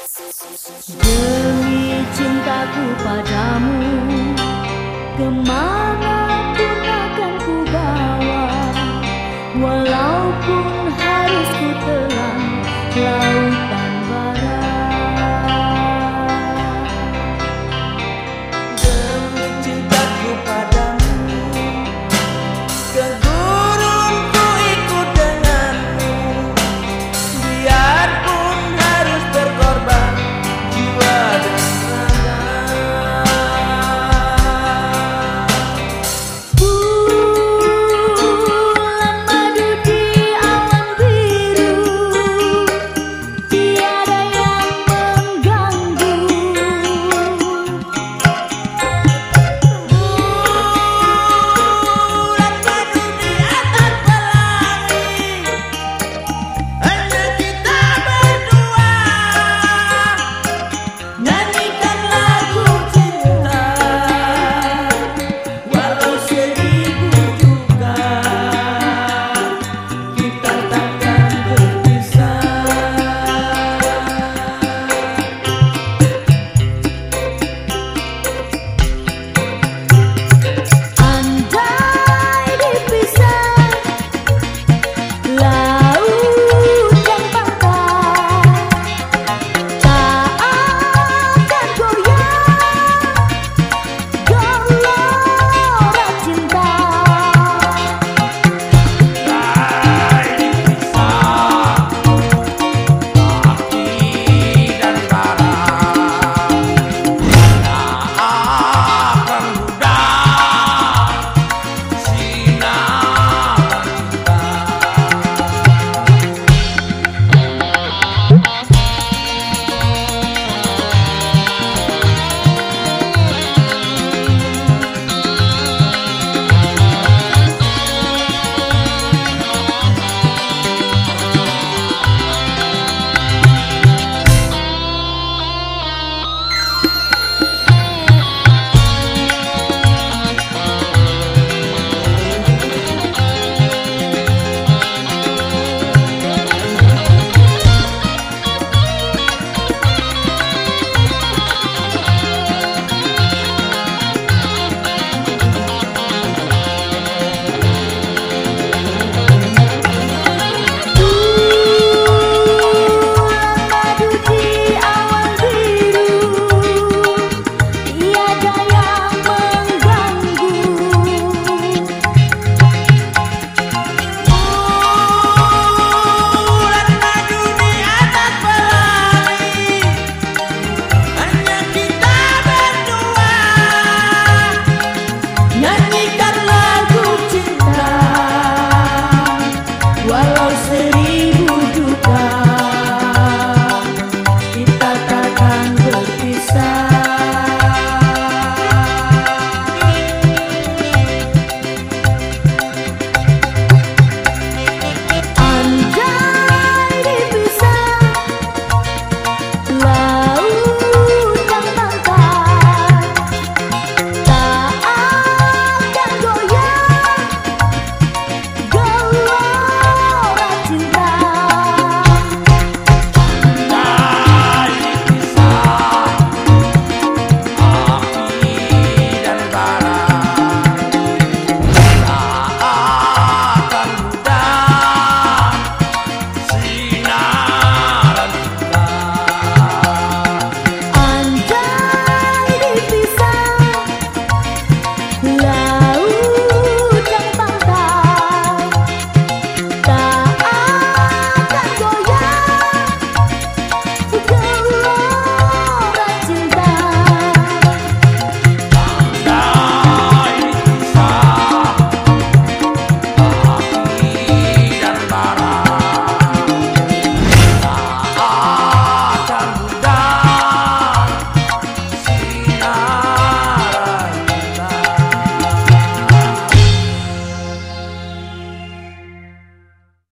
Demi cintaku padamu Ke mana